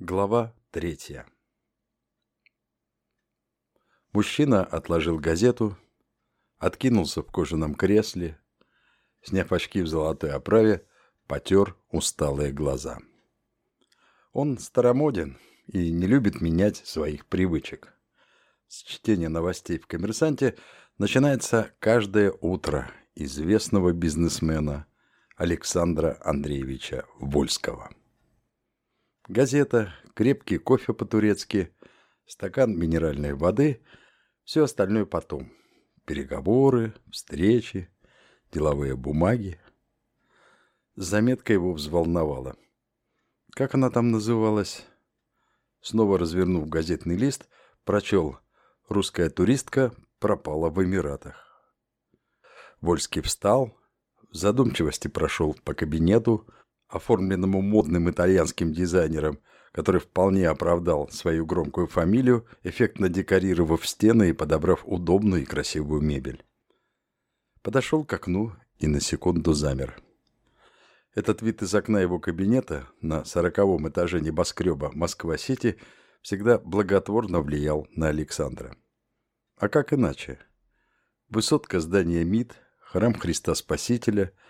Глава третья Мужчина отложил газету, откинулся в кожаном кресле, сняв очки в золотой оправе, потер усталые глаза. Он старомоден и не любит менять своих привычек. С чтения новостей в «Коммерсанте» начинается каждое утро известного бизнесмена Александра Андреевича Вольского. Газета, крепкий кофе по-турецки, стакан минеральной воды – все остальное потом. Переговоры, встречи, деловые бумаги. Заметка его взволновала. Как она там называлась? Снова развернув газетный лист, прочел «Русская туристка пропала в Эмиратах». Вольский встал, в задумчивости прошел по кабинету, оформленному модным итальянским дизайнером, который вполне оправдал свою громкую фамилию, эффектно декорировав стены и подобрав удобную и красивую мебель. Подошел к окну и на секунду замер. Этот вид из окна его кабинета на сороковом этаже небоскреба Москва-Сити всегда благотворно влиял на Александра. А как иначе? Высотка здания МИД, храм Христа Спасителя –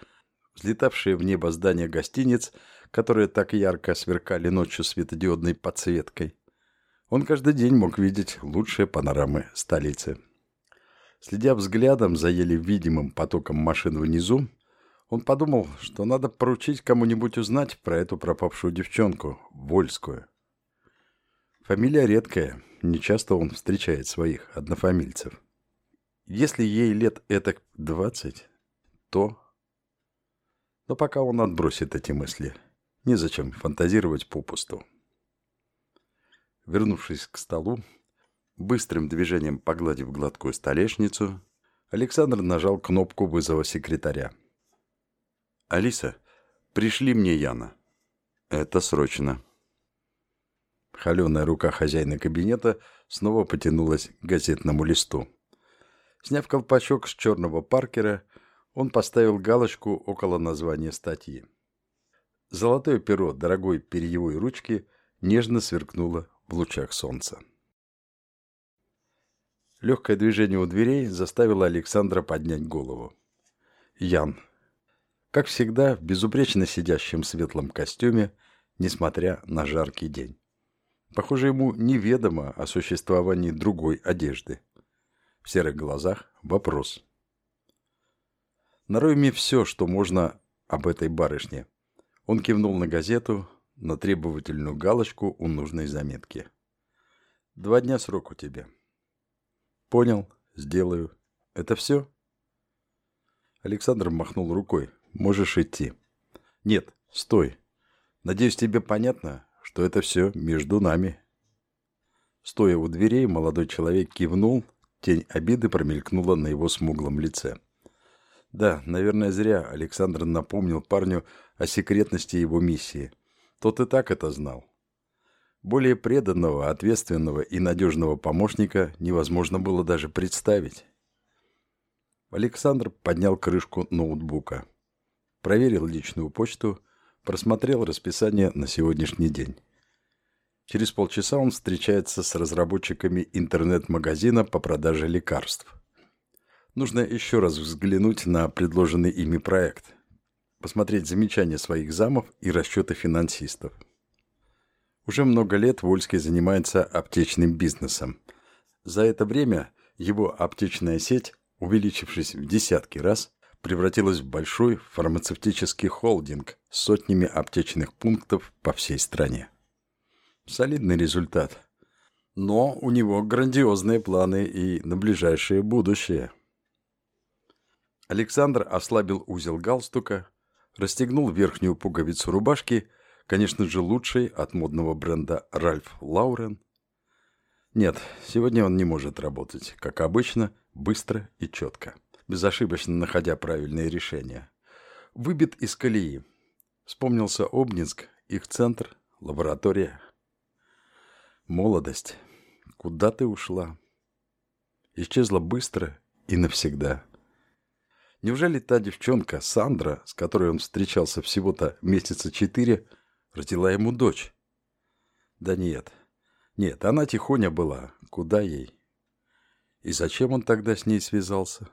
взлетавшие в небо здания гостиниц, которые так ярко сверкали ночью светодиодной подсветкой. Он каждый день мог видеть лучшие панорамы столицы. Следя взглядом за еле видимым потоком машин внизу, он подумал, что надо поручить кому-нибудь узнать про эту пропавшую девчонку, Вольскую. Фамилия редкая, нечасто он встречает своих однофамильцев. Если ей лет этак двадцать, то но пока он отбросит эти мысли. Незачем фантазировать попусту. Вернувшись к столу, быстрым движением погладив гладкую столешницу, Александр нажал кнопку вызова секретаря. «Алиса, пришли мне Яна. Это срочно». Холеная рука хозяина кабинета снова потянулась к газетному листу. Сняв колпачок с черного паркера, он поставил галочку около названия статьи. Золотое перо дорогой перьевой ручки нежно сверкнуло в лучах солнца. Легкое движение у дверей заставило Александра поднять голову. Ян. Как всегда, в безупречно сидящем светлом костюме, несмотря на жаркий день. Похоже, ему неведомо о существовании другой одежды. В серых глазах вопрос. Нарой мне все, что можно об этой барышне. Он кивнул на газету, на требовательную галочку у нужной заметки. Два дня срок у тебя. Понял, сделаю. Это все? Александр махнул рукой. Можешь идти. Нет, стой. Надеюсь, тебе понятно, что это все между нами. Стоя у дверей, молодой человек кивнул, тень обиды промелькнула на его смуглом лице. Да, наверное, зря Александр напомнил парню о секретности его миссии. Тот и так это знал. Более преданного, ответственного и надежного помощника невозможно было даже представить. Александр поднял крышку ноутбука. Проверил личную почту, просмотрел расписание на сегодняшний день. Через полчаса он встречается с разработчиками интернет-магазина по продаже лекарств. Нужно еще раз взглянуть на предложенный ими проект, посмотреть замечания своих замов и расчеты финансистов. Уже много лет Вольский занимается аптечным бизнесом. За это время его аптечная сеть, увеличившись в десятки раз, превратилась в большой фармацевтический холдинг с сотнями аптечных пунктов по всей стране. Солидный результат. Но у него грандиозные планы и на ближайшее будущее – Александр ослабил узел галстука, расстегнул верхнюю пуговицу рубашки, конечно же, лучшей от модного бренда Ральф Лаурен. Нет, сегодня он не может работать, как обычно, быстро и четко, безошибочно находя правильные решения. Выбит из колеи. Вспомнился Обнинск, их центр, лаборатория. Молодость. Куда ты ушла? Исчезла быстро и навсегда. Неужели та девчонка, Сандра, с которой он встречался всего-то месяца четыре, родила ему дочь? Да нет. Нет, она тихоня была. Куда ей? И зачем он тогда с ней связался?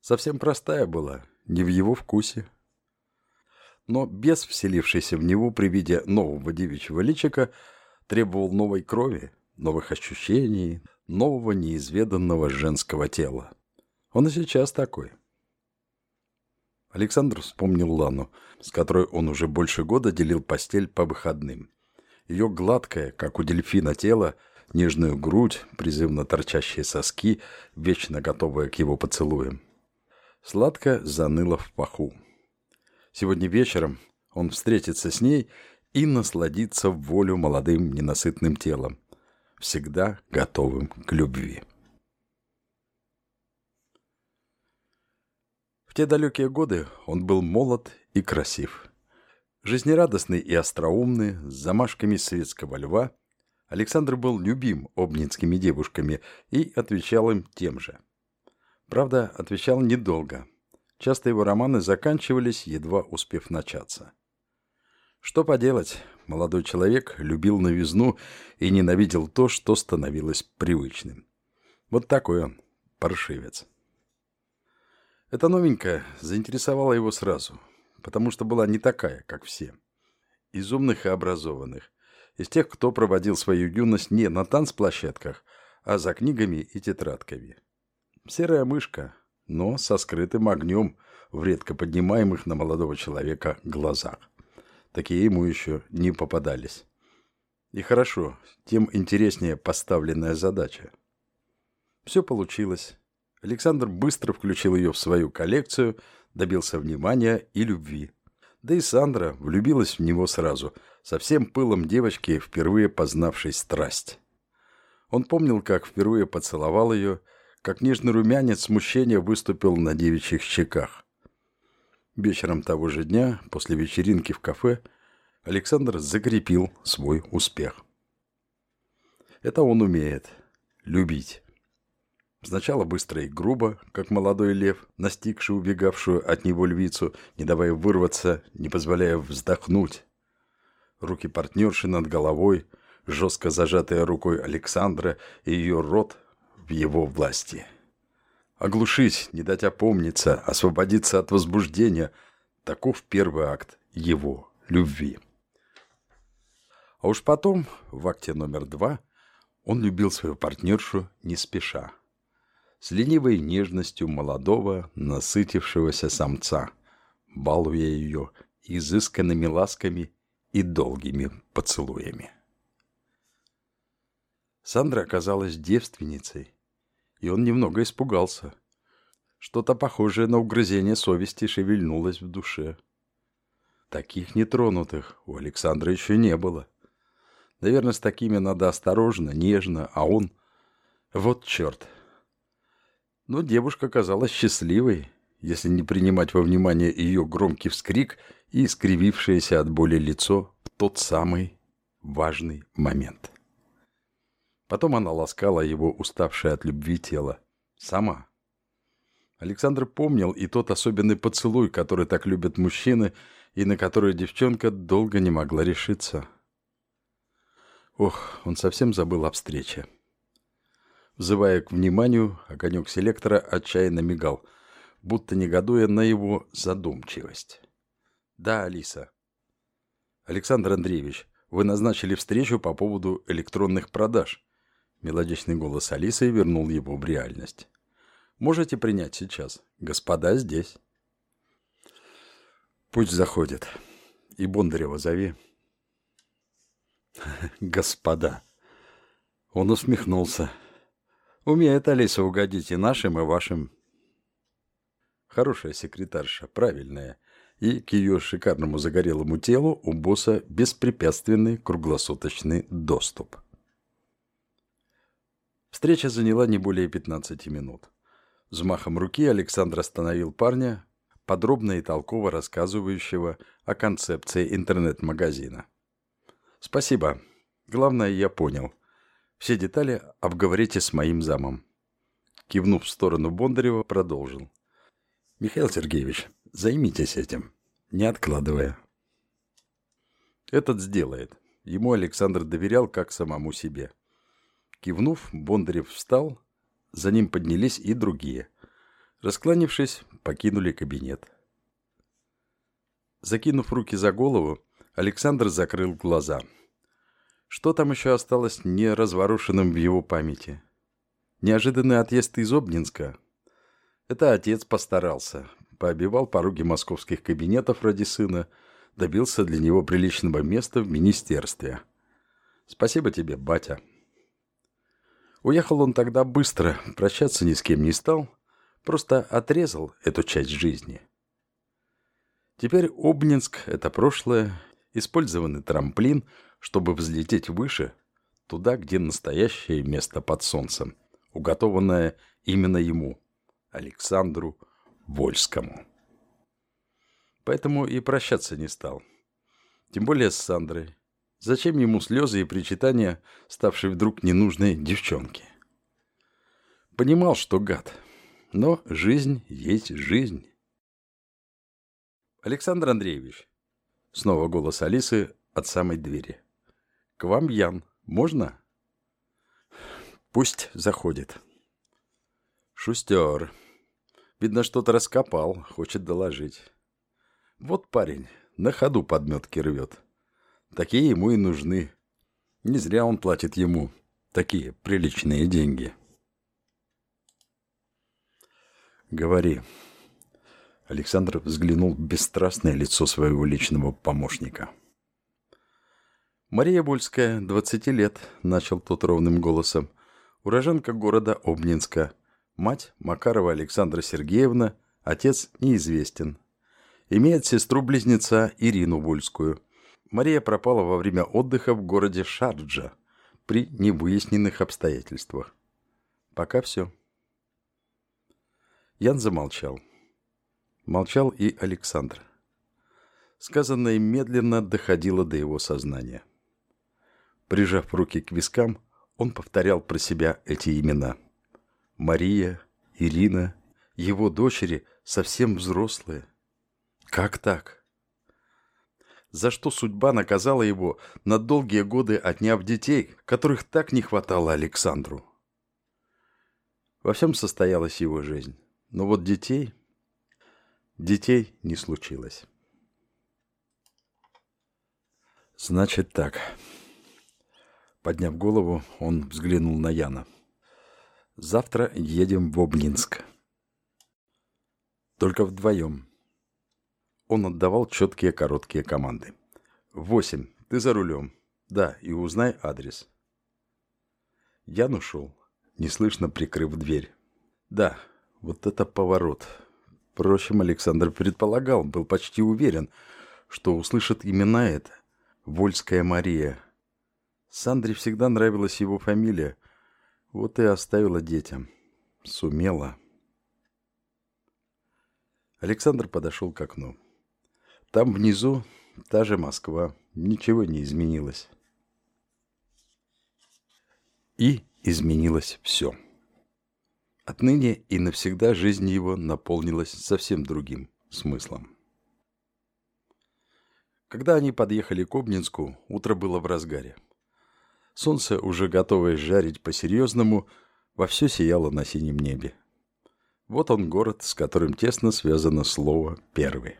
Совсем простая была, не в его вкусе. Но бес, вселившийся в него при виде нового девичьего личика, требовал новой крови, новых ощущений, нового неизведанного женского тела. Он и сейчас такой. Александр вспомнил Лану, с которой он уже больше года делил постель по выходным. Ее гладкое, как у дельфина, тело, нежную грудь, призывно торчащие соски, вечно готовые к его поцелуям. Сладко заныло в паху. Сегодня вечером он встретится с ней и насладится волю молодым ненасытным телом, всегда готовым к любви. В те далекие годы он был молод и красив. Жизнерадостный и остроумный, с замашками светского льва, Александр был любим обнинскими девушками и отвечал им тем же. Правда, отвечал недолго. Часто его романы заканчивались, едва успев начаться. Что поделать, молодой человек любил новизну и ненавидел то, что становилось привычным. Вот такой он, паршивец. Эта новенькая заинтересовала его сразу, потому что была не такая, как все. Из умных и образованных. Из тех, кто проводил свою юность не на танцплощадках, а за книгами и тетрадками. Серая мышка, но со скрытым огнем в редко поднимаемых на молодого человека глазах. Такие ему еще не попадались. И хорошо, тем интереснее поставленная задача. Все получилось. Александр быстро включил ее в свою коллекцию, добился внимания и любви. Да и Сандра влюбилась в него сразу, со всем пылом девочки, впервые познавшей страсть. Он помнил, как впервые поцеловал ее, как нежный румянец смущения выступил на девичьих щеках. Вечером того же дня, после вечеринки в кафе, Александр закрепил свой успех. Это он умеет – любить. Сначала быстро и грубо, как молодой лев, настигший убегавшую от него львицу, не давая вырваться, не позволяя вздохнуть. Руки партнерши над головой, жестко зажатая рукой Александра и ее рот в его власти. Оглушить, не дать опомниться, освободиться от возбуждения – таков первый акт его любви. А уж потом, в акте номер два, он любил свою партнершу не спеша с ленивой нежностью молодого, насытившегося самца, балуя ее изысканными ласками и долгими поцелуями. Сандра оказалась девственницей, и он немного испугался. Что-то похожее на угрызение совести шевельнулось в душе. Таких нетронутых у Александра еще не было. Наверное, с такими надо осторожно, нежно, а он... Вот черт, но девушка казалась счастливой, если не принимать во внимание ее громкий вскрик и искривившееся от боли лицо в тот самый важный момент. Потом она ласкала его уставшее от любви тело. Сама. Александр помнил и тот особенный поцелуй, который так любят мужчины, и на который девчонка долго не могла решиться. Ох, он совсем забыл о встрече. Взывая к вниманию, огонек селектора отчаянно мигал, будто негодуя на его задумчивость. «Да, Алиса». «Александр Андреевич, вы назначили встречу по поводу электронных продаж». Мелодичный голос Алисы вернул его в реальность. «Можете принять сейчас. Господа здесь». «Пусть заходит. И Бондарева зови». «Господа». Он усмехнулся. Умеет Алиса угодить и нашим, и вашим. Хорошая секретарша, правильная. И к ее шикарному загорелому телу у босса беспрепятственный круглосуточный доступ. Встреча заняла не более 15 минут. Взмахом руки Александр остановил парня, подробно и толково рассказывающего о концепции интернет-магазина. «Спасибо. Главное, я понял. Все детали обговорите с моим замом. Кивнув в сторону Бондарева, продолжил. Михаил Сергеевич, займитесь этим, не откладывая. Этот сделает. Ему Александр доверял как самому себе. Кивнув, Бондарев встал, за ним поднялись и другие. Раскланившись, покинули кабинет. Закинув руки за голову, Александр закрыл глаза. Что там еще осталось не разворушенным в его памяти? Неожиданный отъезд из Обнинска. Это отец постарался. Пообивал пороги московских кабинетов ради сына, добился для него приличного места в министерстве. Спасибо тебе, батя. Уехал он тогда быстро, прощаться ни с кем не стал, просто отрезал эту часть жизни – Теперь Обнинск – это прошлое, использованный трамплин, чтобы взлететь выше, туда, где настоящее место под солнцем, уготованное именно ему, Александру Вольскому. Поэтому и прощаться не стал. Тем более с Сандрой. Зачем ему слезы и причитания, ставшей вдруг ненужной девчонке? Понимал, что гад. Но жизнь есть жизнь. «Александр Андреевич!» Снова голос Алисы от самой двери. «К вам, Ян. Можно?» «Пусть заходит». «Шустер. Видно, что-то раскопал, хочет доложить. Вот парень, на ходу подметки рвет. Такие ему и нужны. Не зря он платит ему такие приличные деньги». «Говори». Александр взглянул в бесстрастное лицо своего личного помощника. «Мария Бульская, 20 лет», – начал тот ровным голосом. «Уроженка города Обнинска. Мать Макарова Александра Сергеевна, отец неизвестен. Имеет сестру-близнеца Ирину Бульскую. Мария пропала во время отдыха в городе Шарджа при невыясненных обстоятельствах. Пока все». Ян замолчал. Молчал и Александр. Сказанное медленно доходило до его сознания. Прижав руки к вискам, он повторял про себя эти имена. Мария, Ирина, его дочери совсем взрослые. Как так? За что судьба наказала его на долгие годы, отняв детей, которых так не хватало Александру? Во всем состоялась его жизнь. Но вот детей... Детей не случилось. Значит так. Подняв голову, он взглянул на Яна. Завтра едем в Обнинск. Только вдвоем. Он отдавал четкие короткие команды. Восемь. Ты за рулем. Да, и узнай адрес. Ян ушел, неслышно прикрыв дверь. Да, вот это поворот. Впрочем, Александр предполагал, был почти уверен, что услышит именно это. Вольская Мария. Сандре всегда нравилась его фамилия. Вот и оставила детям. Сумела. Александр подошел к окну. Там внизу та же Москва. Ничего не изменилось. И изменилось все. Отныне и навсегда жизнь его наполнилась совсем другим смыслом. Когда они подъехали к Обнинску, утро было в разгаре. Солнце, уже готовое жарить по-серьезному, во все сияло на синем небе. Вот он город, с которым тесно связано слово «первый».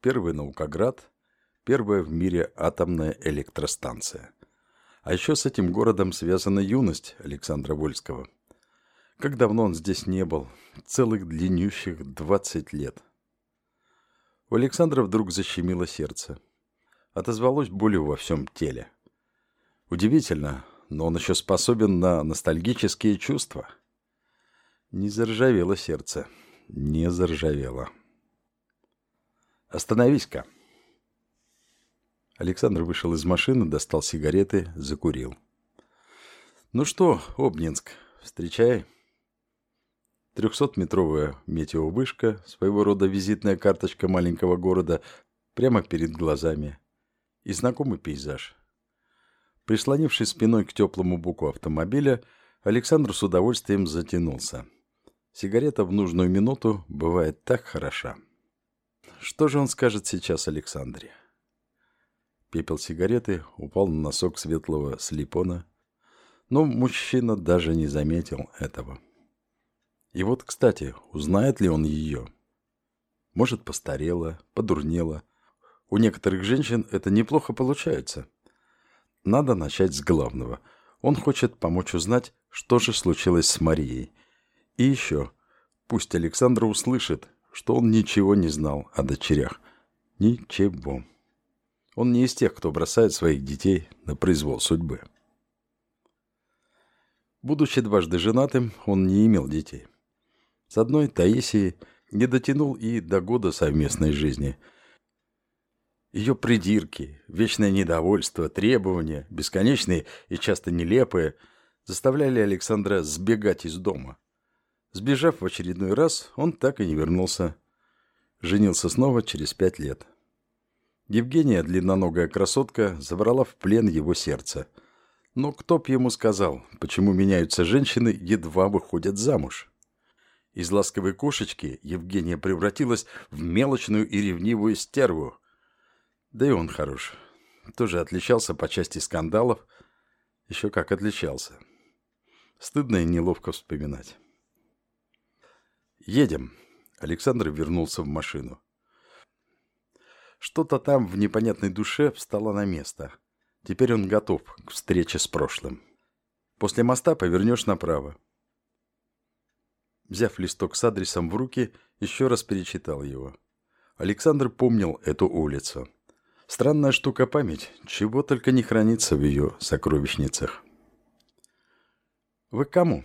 Первый наукоград, первая в мире атомная электростанция. А еще с этим городом связана юность Александра Вольского – как давно он здесь не был? Целых длиннющих двадцать лет. У Александра вдруг защемило сердце. Отозвалось болью во всем теле. Удивительно, но он еще способен на ностальгические чувства. Не заржавело сердце. Не заржавело. «Остановись-ка!» Александр вышел из машины, достал сигареты, закурил. «Ну что, Обнинск, встречай!» Трехсотметровая метеовышка, своего рода визитная карточка маленького города, прямо перед глазами. И знакомый пейзаж. Прислонившись спиной к теплому боку автомобиля, Александр с удовольствием затянулся. Сигарета в нужную минуту бывает так хороша. Что же он скажет сейчас Александре? Пепел сигареты упал на носок светлого слепона, но мужчина даже не заметил этого. И вот, кстати, узнает ли он ее? Может, постарела, подурнела. У некоторых женщин это неплохо получается. Надо начать с главного. Он хочет помочь узнать, что же случилось с Марией. И еще, пусть Александра услышит, что он ничего не знал о дочерях. Ничего. Он не из тех, кто бросает своих детей на произвол судьбы. Будучи дважды женатым, он не имел детей. С одной Таисией не дотянул и до года совместной жизни. Ее придирки, вечное недовольство, требования, бесконечные и часто нелепые, заставляли Александра сбегать из дома. Сбежав в очередной раз, он так и не вернулся. Женился снова через пять лет. Евгения, длинноногая красотка, забрала в плен его сердце. Но кто б ему сказал, почему меняются женщины, едва выходят замуж? Из ласковой кошечки Евгения превратилась в мелочную и ревнивую стерву. Да и он хорош. Тоже отличался по части скандалов. Еще как отличался. Стыдно и неловко вспоминать. «Едем». Александр вернулся в машину. Что-то там в непонятной душе встало на место. Теперь он готов к встрече с прошлым. После моста повернешь направо. Взяв листок с адресом в руки, еще раз перечитал его. Александр помнил эту улицу. Странная штука память, чего только не хранится в ее сокровищницах. «Вы к кому?»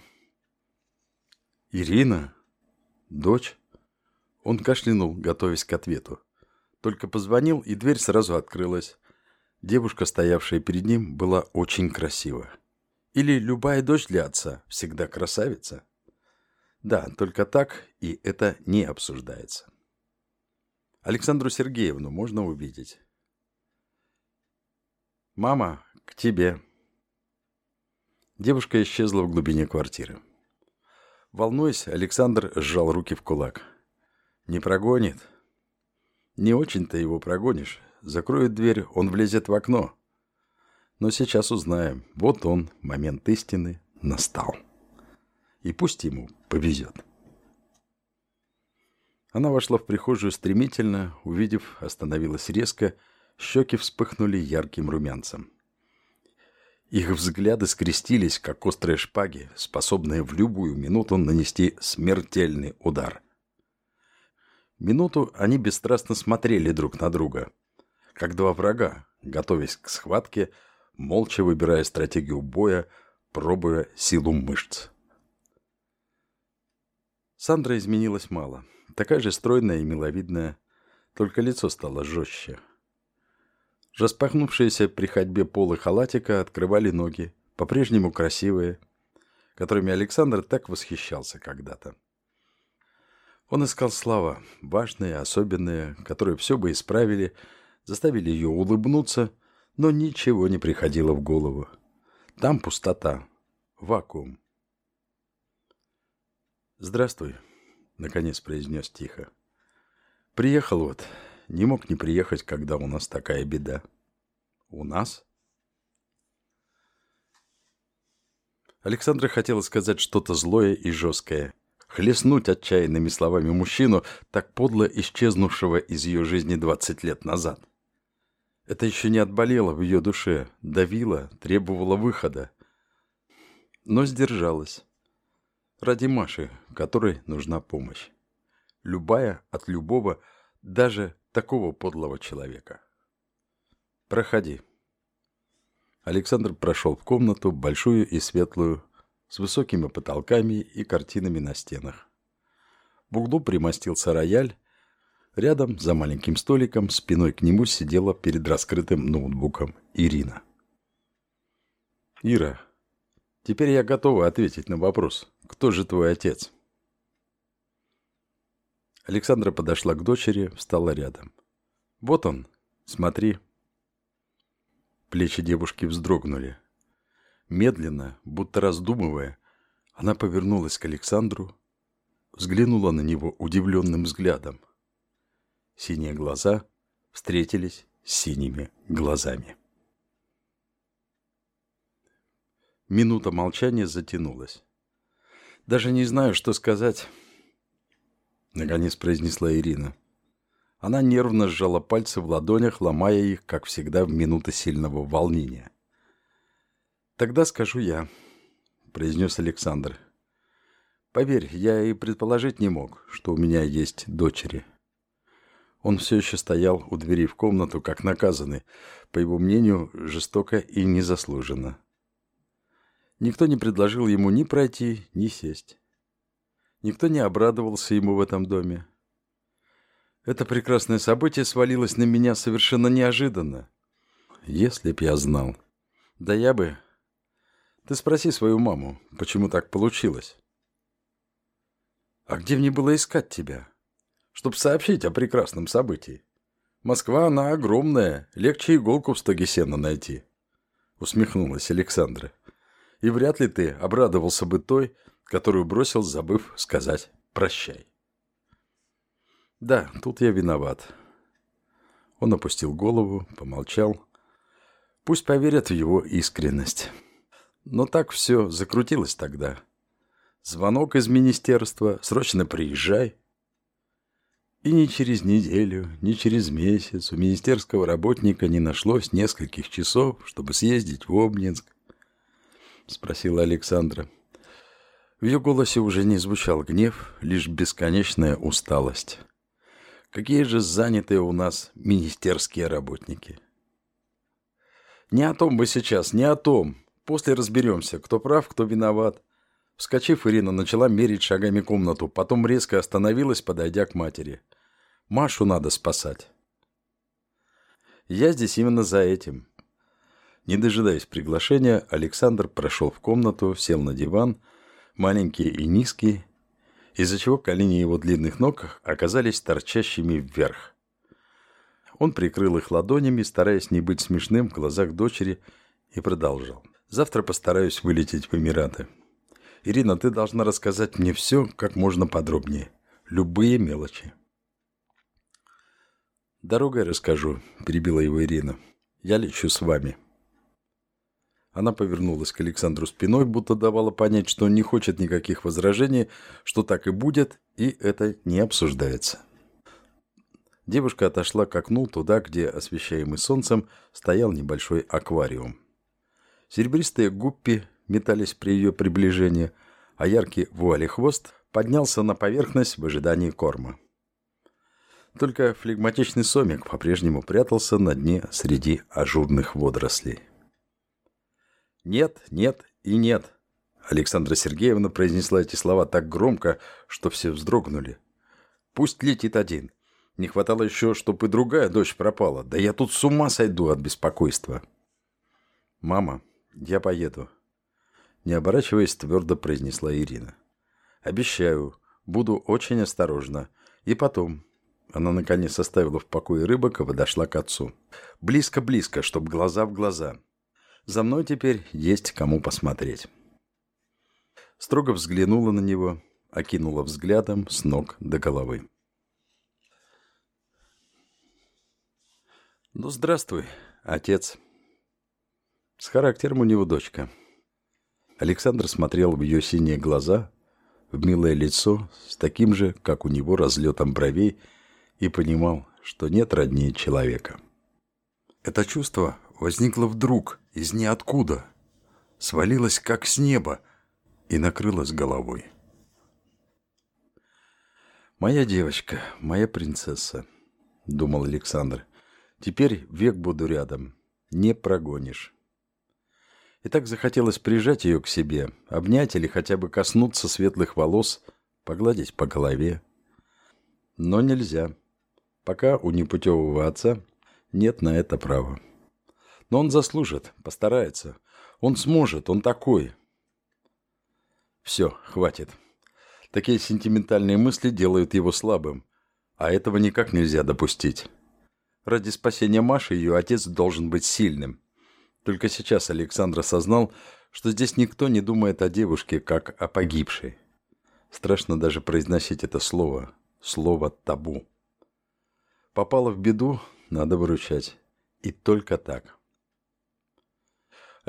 «Ирина? Дочь?» Он кашлянул, готовясь к ответу. Только позвонил, и дверь сразу открылась. Девушка, стоявшая перед ним, была очень красива. Или любая дочь для отца всегда красавица. Да, только так, и это не обсуждается. Александру Сергеевну можно увидеть. «Мама, к тебе». Девушка исчезла в глубине квартиры. Волнуясь, Александр сжал руки в кулак. «Не прогонит?» «Не очень-то его прогонишь. Закроет дверь, он влезет в окно». Но сейчас узнаем. Вот он, момент истины, настал и пусть ему повезет. Она вошла в прихожую стремительно, увидев, остановилась резко, щеки вспыхнули ярким румянцем. Их взгляды скрестились, как острые шпаги, способные в любую минуту нанести смертельный удар. Минуту они бесстрастно смотрели друг на друга, как два врага, готовясь к схватке, молча выбирая стратегию боя, пробуя силу мышц. Сандра изменилась мало. Такая же стройная и миловидная, только лицо стало жестче. Распахнувшиеся при ходьбе полы халатика открывали ноги, по-прежнему красивые, которыми Александр так восхищался когда-то. Он искал слова, важные, особенные, которые все бы исправили, заставили ее улыбнуться, но ничего не приходило в голову. Там пустота, вакуум. «Здравствуй», — наконец произнес тихо. «Приехал вот. Не мог не приехать, когда у нас такая беда». «У нас?» Александра хотела сказать что-то злое и жесткое, хлестнуть отчаянными словами мужчину, так подло исчезнувшего из ее жизни 20 лет назад. Это еще не отболело в ее душе, давило, требовало выхода. Но сдержалась. Ради Маши, которой нужна помощь. Любая от любого, даже такого подлого человека. Проходи. Александр прошел в комнату, большую и светлую, с высокими потолками и картинами на стенах. В углу примостился рояль. Рядом, за маленьким столиком, спиной к нему сидела перед раскрытым ноутбуком Ирина. «Ира, теперь я готова ответить на вопрос, кто же твой отец?» Александра подошла к дочери, встала рядом. «Вот он, смотри». Плечи девушки вздрогнули. Медленно, будто раздумывая, она повернулась к Александру, взглянула на него удивленным взглядом. Синие глаза встретились синими глазами. Минута молчания затянулась. «Даже не знаю, что сказать», — наконец произнесла Ирина. Она нервно сжала пальцы в ладонях, ломая их, как всегда, в минуты сильного волнения. «Тогда скажу я», — произнес Александр. «Поверь, я и предположить не мог, что у меня есть дочери». Он все еще стоял у двери в комнату, как наказанный, по его мнению, жестоко и незаслуженно. Никто не предложил ему ни пройти, ни сесть. Никто не обрадовался ему в этом доме. Это прекрасное событие свалилось на меня совершенно неожиданно. Если б я знал. Да я бы... Ты спроси свою маму, почему так получилось. А где мне было искать тебя? Чтоб сообщить о прекрасном событии. Москва, она огромная, легче иголку в стоге сена найти. Усмехнулась Александра и вряд ли ты обрадовался бы той, которую бросил, забыв сказать «прощай». Да, тут я виноват. Он опустил голову, помолчал. Пусть поверят в его искренность. Но так все закрутилось тогда. Звонок из министерства, срочно приезжай. И ни через неделю, ни через месяц у министерского работника не нашлось нескольких часов, чтобы съездить в Обнинск, спросила Александра. В ее голосе уже не звучал гнев, лишь бесконечная усталость. Какие же занятые у нас министерские работники. Не о том бы сейчас, не о том. После разберемся, кто прав, кто виноват. Вскочив, Ирина начала мерить шагами комнату, потом резко остановилась, подойдя к матери. Машу надо спасать. Я здесь именно за этим. Не дожидаясь приглашения, Александр прошел в комнату, сел на диван, маленький и низкий, из-за чего колени его длинных ног оказались торчащими вверх. Он прикрыл их ладонями, стараясь не быть смешным в глазах дочери, и продолжал. «Завтра постараюсь вылететь в Эмираты. Ирина, ты должна рассказать мне все как можно подробнее. Любые мелочи». «Дорогой расскажу», – перебила его Ирина. «Я лечу с вами». Она повернулась к Александру спиной, будто давала понять, что не хочет никаких возражений, что так и будет, и это не обсуждается. Девушка отошла к окну туда, где, освещаемый солнцем, стоял небольшой аквариум. Серебристые гуппи метались при ее приближении, а яркий вуали хвост поднялся на поверхность в ожидании корма. Только флегматичный сомик по-прежнему прятался на дне среди ажурных водорослей. «Нет, нет и нет». Александра Сергеевна произнесла эти слова так громко, что все вздрогнули. «Пусть летит один. Не хватало еще, чтобы и другая дочь пропала. Да я тут с ума сойду от беспокойства». «Мама, я поеду», — не оборачиваясь, твердо произнесла Ирина. «Обещаю, буду очень осторожна. И потом...» Она наконец оставила в покое рыбок и подошла к отцу. «Близко-близко, чтоб глаза в глаза. За мной теперь есть кому посмотреть. Строго взглянула на него, окинула взглядом с ног до головы. «Ну, здравствуй, отец». С характером у него дочка. Александр смотрел в ее синие глаза, в милое лицо, с таким же, как у него, разлетом бровей, и понимал, что нет роднее человека. Это чувство возникло вдруг, из ниоткуда, свалилось как с неба и накрылось головой. «Моя девочка, моя принцесса», — думал Александр, — «теперь век буду рядом, не прогонишь». И так захотелось прижать ее к себе, обнять или хотя бы коснуться светлых волос, погладить по голове. Но нельзя. Пока у непутевого отца нет на это права. Но он заслужит, постарается. Он сможет, он такой. Все, хватит. Такие сентиментальные мысли делают его слабым. А этого никак нельзя допустить. Ради спасения Маши ее отец должен быть сильным. Только сейчас Александр осознал, что здесь никто не думает о девушке, как о погибшей. Страшно даже произносить это слово. Слово табу. Попала в беду, надо выручать. И только так.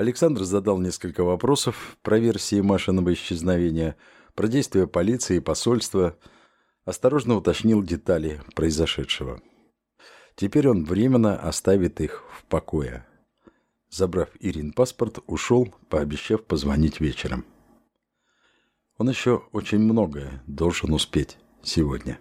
Александр задал несколько вопросов про версии Машиного исчезновения, про действия полиции и посольства, осторожно уточнил детали произошедшего. Теперь он временно оставит их в покое. Забрав Ирин паспорт, ушел, пообещав позвонить вечером. Он еще очень многое должен успеть сегодня.